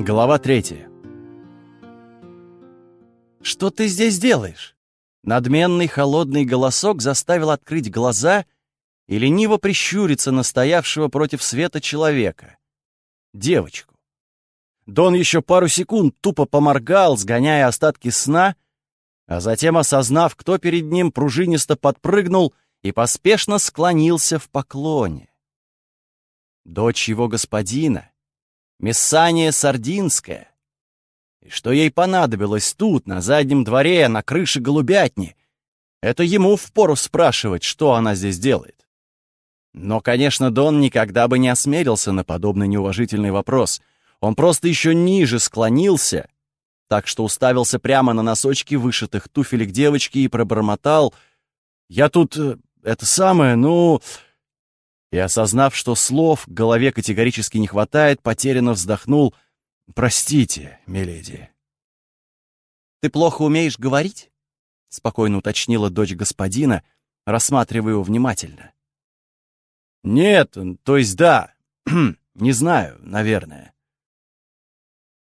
Глава третья. «Что ты здесь делаешь?» Надменный холодный голосок заставил открыть глаза и лениво прищуриться на стоявшего против света человека. Девочку. Дон еще пару секунд тупо поморгал, сгоняя остатки сна, а затем, осознав, кто перед ним, пружинисто подпрыгнул и поспешно склонился в поклоне. Дочь его господина, Мессания Сардинская. И что ей понадобилось тут, на заднем дворе, на крыше голубятни? Это ему впору спрашивать, что она здесь делает. Но, конечно, Дон никогда бы не осмелился на подобный неуважительный вопрос. Он просто еще ниже склонился, так что уставился прямо на носочки вышитых туфелек девочки и пробормотал «Я тут... Э, это самое, ну...» и, осознав, что слов голове категорически не хватает, потерянно вздохнул «Простите, миледи». «Ты плохо умеешь говорить?» — спокойно уточнила дочь господина, рассматривая его внимательно. «Нет, то есть да. не знаю, наверное».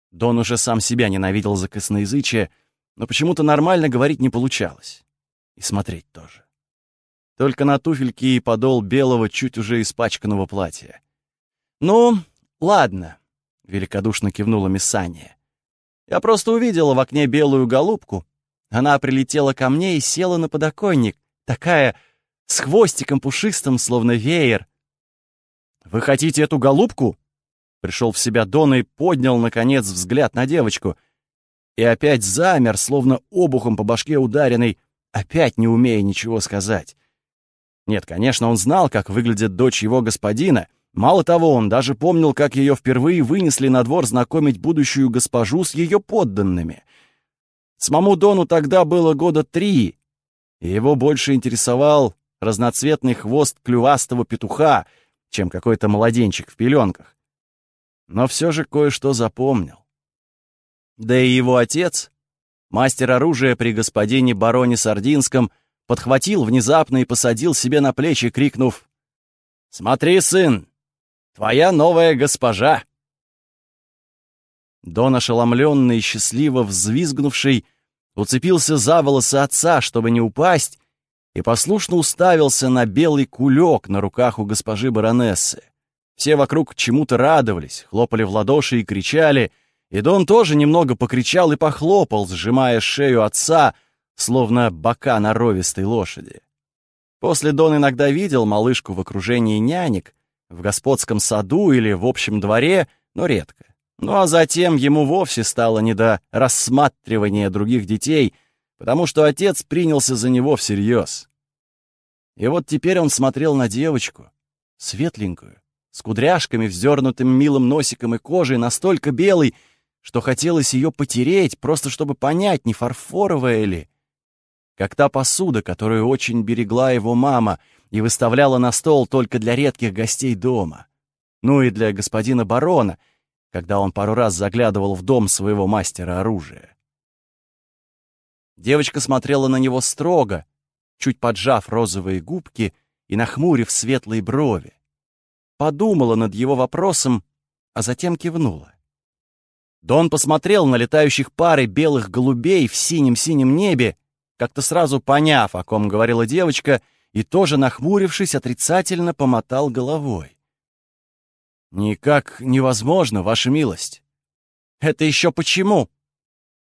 Дон уже сам себя ненавидел за косноязычие, но почему-то нормально говорить не получалось. И смотреть тоже только на туфельки и подол белого, чуть уже испачканного платья. «Ну, ладно», — великодушно кивнула Миссания. «Я просто увидела в окне белую голубку. Она прилетела ко мне и села на подоконник, такая с хвостиком пушистым, словно веер». «Вы хотите эту голубку?» Пришел в себя Дон и поднял, наконец, взгляд на девочку. И опять замер, словно обухом по башке ударенный, опять не умея ничего сказать. Нет, конечно, он знал, как выглядит дочь его господина. Мало того, он даже помнил, как ее впервые вынесли на двор знакомить будущую госпожу с ее подданными. Самому Дону тогда было года три, и его больше интересовал разноцветный хвост клювастого петуха, чем какой-то младенчик в пеленках. Но все же кое-что запомнил. Да и его отец, мастер оружия при господине бароне Сардинском, — подхватил внезапно и посадил себе на плечи, крикнув «Смотри, сын, твоя новая госпожа!» Дон, ошеломленный и счастливо взвизгнувший, уцепился за волосы отца, чтобы не упасть, и послушно уставился на белый кулек на руках у госпожи баронессы. Все вокруг чему-то радовались, хлопали в ладоши и кричали, и Дон тоже немного покричал и похлопал, сжимая шею отца — словно бока норовистой лошади. После Дон иногда видел малышку в окружении нянек, в господском саду или в общем дворе, но редко. Ну а затем ему вовсе стало не до рассматривания других детей, потому что отец принялся за него всерьез. И вот теперь он смотрел на девочку, светленькую, с кудряшками, вздернутым милым носиком и кожей, настолько белой, что хотелось ее потереть, просто чтобы понять, не фарфоровая ли, как та посуда, которую очень берегла его мама и выставляла на стол только для редких гостей дома. Ну и для господина барона, когда он пару раз заглядывал в дом своего мастера оружия. Девочка смотрела на него строго, чуть поджав розовые губки и нахмурив светлые брови. Подумала над его вопросом, а затем кивнула. Дон посмотрел на летающих пары белых голубей в синем-синем небе как-то сразу поняв, о ком говорила девочка, и тоже, нахмурившись, отрицательно помотал головой. «Никак невозможно, ваша милость». «Это еще почему?»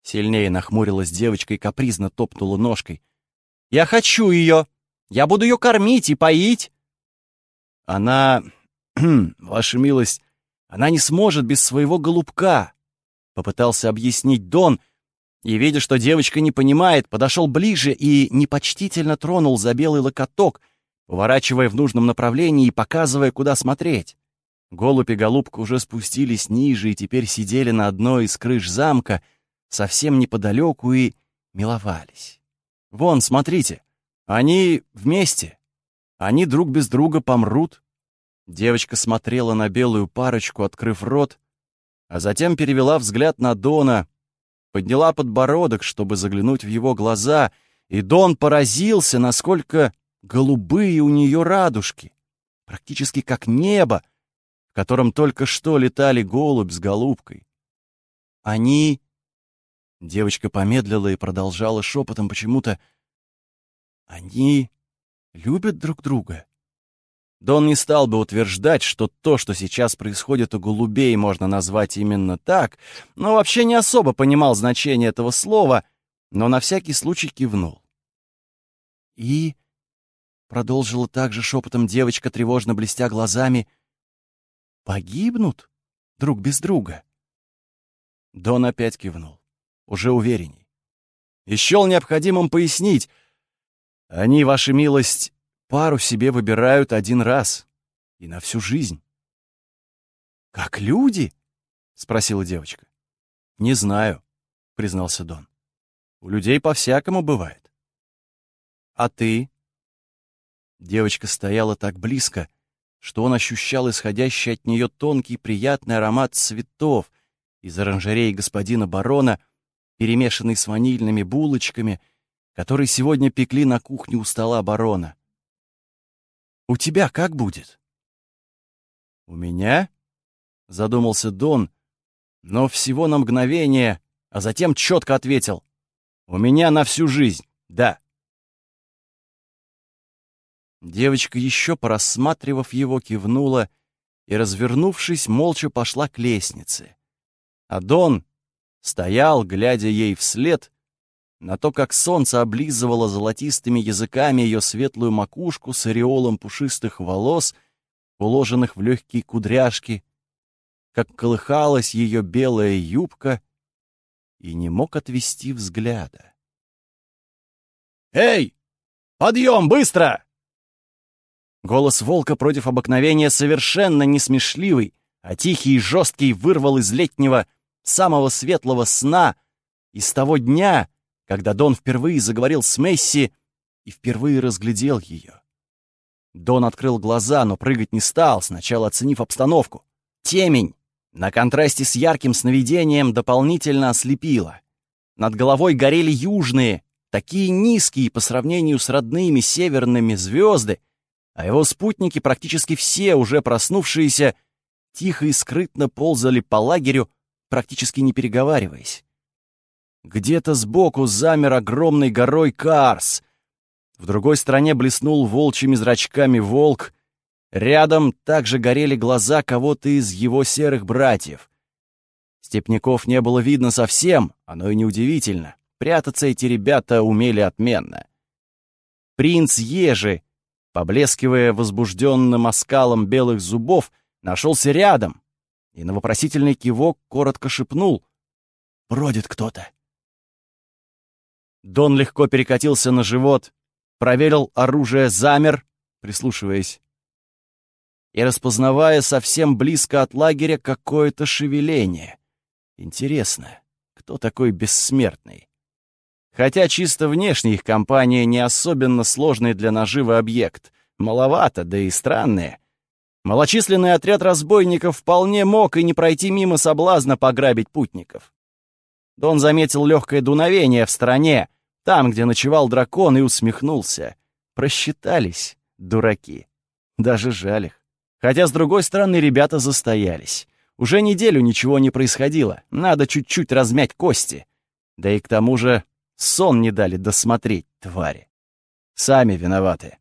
Сильнее нахмурилась девочка и капризно топнула ножкой. «Я хочу ее! Я буду ее кормить и поить!» «Она... ваша милость, она не сможет без своего голубка!» Попытался объяснить Дон, — и, видя, что девочка не понимает, подошел ближе и непочтительно тронул за белый локоток, поворачивая в нужном направлении и показывая, куда смотреть. Голубь и голубка уже спустились ниже и теперь сидели на одной из крыш замка, совсем неподалеку и миловались. «Вон, смотрите, они вместе. Они друг без друга помрут». Девочка смотрела на белую парочку, открыв рот, а затем перевела взгляд на Дона, подняла подбородок, чтобы заглянуть в его глаза, и Дон поразился, насколько голубые у нее радужки, практически как небо, в котором только что летали голубь с голубкой. Они... Девочка помедлила и продолжала шепотом почему-то. Они любят друг друга. Дон не стал бы утверждать, что то, что сейчас происходит у голубей, можно назвать именно так, но вообще не особо понимал значение этого слова, но на всякий случай кивнул. И продолжила также шепотом девочка, тревожно блестя глазами, погибнут друг без друга. Дон опять кивнул, уже уверенней. И счел необходимым пояснить. Они, ваша милость, пару себе выбирают один раз и на всю жизнь. «Как люди?» — спросила девочка. «Не знаю», — признался Дон. «У людей по-всякому бывает». «А ты?» Девочка стояла так близко, что он ощущал исходящий от нее тонкий приятный аромат цветов из оранжереи господина барона, перемешанный с ванильными булочками, которые сегодня пекли на кухне у стола барона. «У тебя как будет?» «У меня?» — задумался Дон, но всего на мгновение, а затем четко ответил. «У меня на всю жизнь, да». Девочка, еще порассматривав его, кивнула и, развернувшись, молча пошла к лестнице. А Дон стоял, глядя ей вслед, на то, как солнце облизывало золотистыми языками ее светлую макушку с ореолом пушистых волос, уложенных в легкие кудряшки, как колыхалась ее белая юбка, и не мог отвести взгляда. «Эй! Подъем, быстро!» Голос волка против обыкновения совершенно не смешливый, а тихий и жесткий вырвал из летнего, самого светлого сна, из того дня, когда Дон впервые заговорил с Месси и впервые разглядел ее. Дон открыл глаза, но прыгать не стал, сначала оценив обстановку. Темень на контрасте с ярким сновидением дополнительно ослепила. Над головой горели южные, такие низкие по сравнению с родными северными звезды, а его спутники, практически все уже проснувшиеся, тихо и скрытно ползали по лагерю, практически не переговариваясь. Где-то сбоку замер огромной горой Карс. В другой стороне блеснул волчьими зрачками волк. Рядом также горели глаза кого-то из его серых братьев. Степняков не было видно совсем, оно и неудивительно. Прятаться эти ребята умели отменно. Принц Ежи поблескивая возбужденным оскалом белых зубов, нашелся рядом и на вопросительный кивок коротко шепнул «Бродит кто-то». Дон легко перекатился на живот, проверил оружие, замер, прислушиваясь, и распознавая совсем близко от лагеря какое-то шевеление. Интересно, кто такой бессмертный? Хотя чисто внешне их компания не особенно сложный для наживы объект. Маловато, да и странные. Малочисленный отряд разбойников вполне мог и не пройти мимо соблазна пограбить путников. Дон заметил легкое дуновение в стороне, там, где ночевал дракон, и усмехнулся. Просчитались, дураки. Даже жаль их. Хотя, с другой стороны, ребята застоялись. Уже неделю ничего не происходило, надо чуть-чуть размять кости. Да и к тому же Сон не дали досмотреть, твари. Сами виноваты.